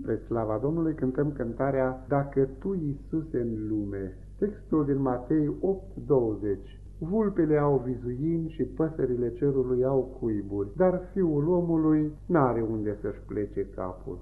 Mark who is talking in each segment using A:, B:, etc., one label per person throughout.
A: Spre slava Domnului cântăm cântarea Dacă Tu, Iisuse, în lume. Textul din Matei 8:20 Vulpele au vizuin și păsările cerului au cuiburi, dar fiul omului n-are unde să-și plece capul.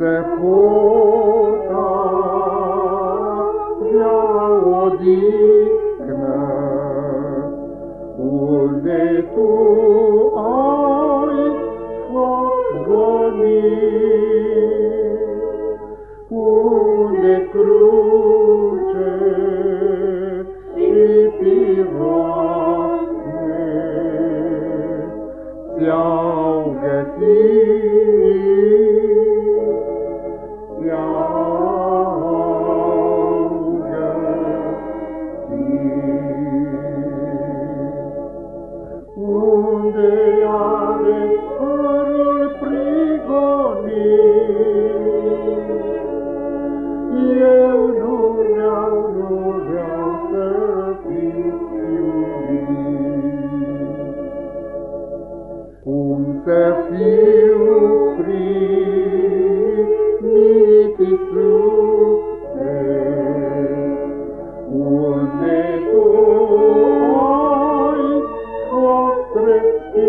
A: Se pot avea odihnă unde tu cum să fiu primit Iisuse, unde Tu ai fost răstit,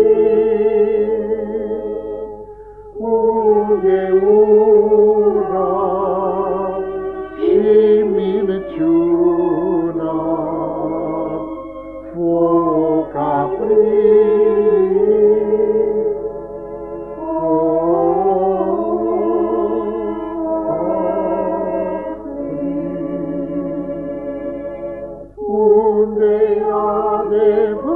A: unde, unde, adevărul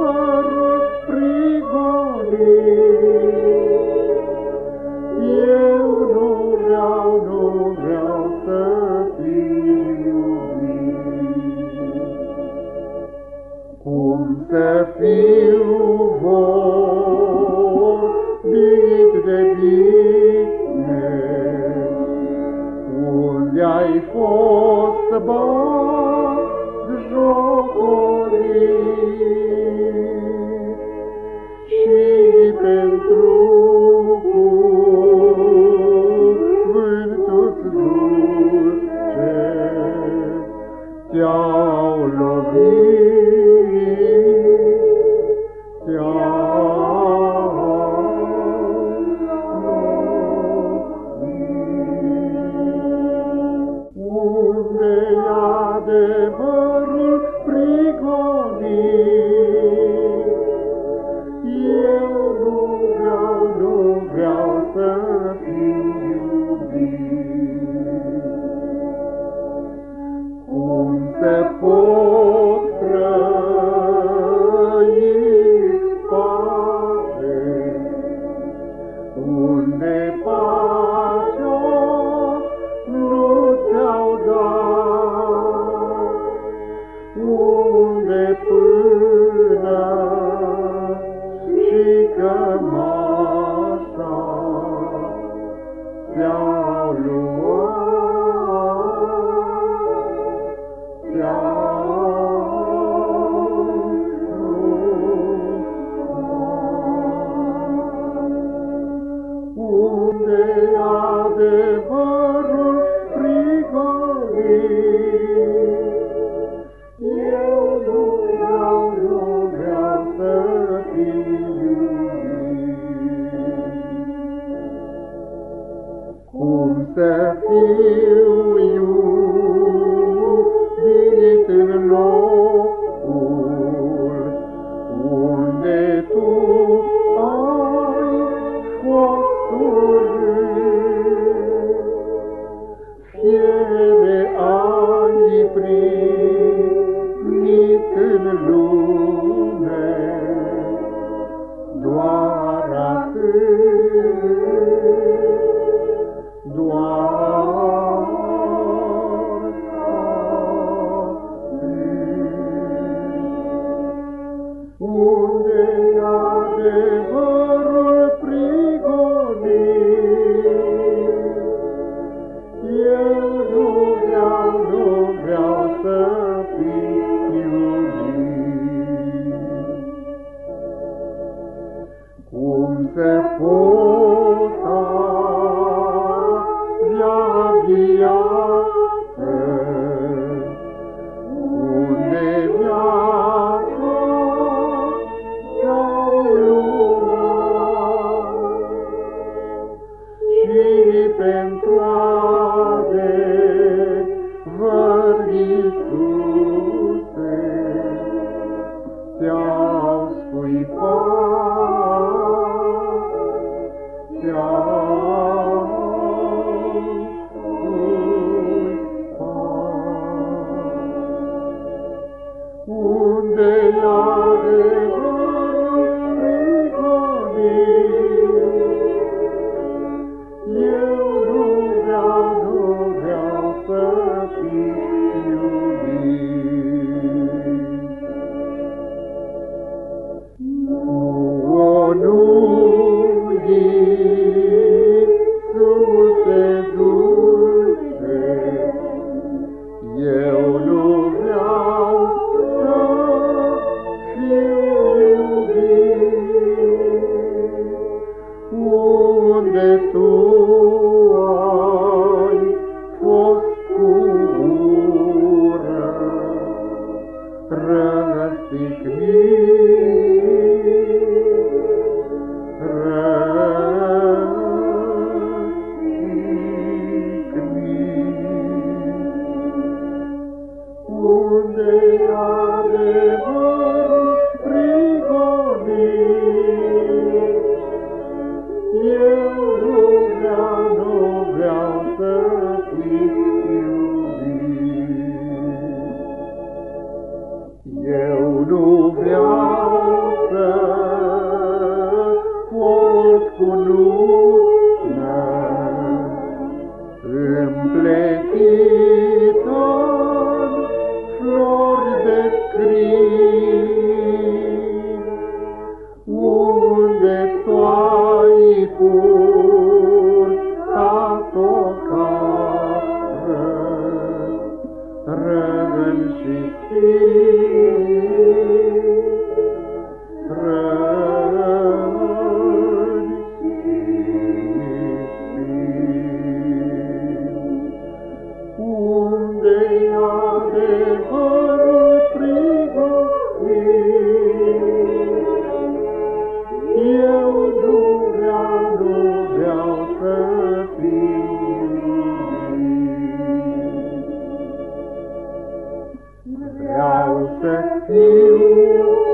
A: Christian. unde pacea nu ți-au dat, unde până și cămașa ți-au luat, ți-au unde tu ai fost cu ură, Unde eu nu vreau unde adevărul prigonim. Eu nu vreau, nu vreau să primim. Vreau să fiu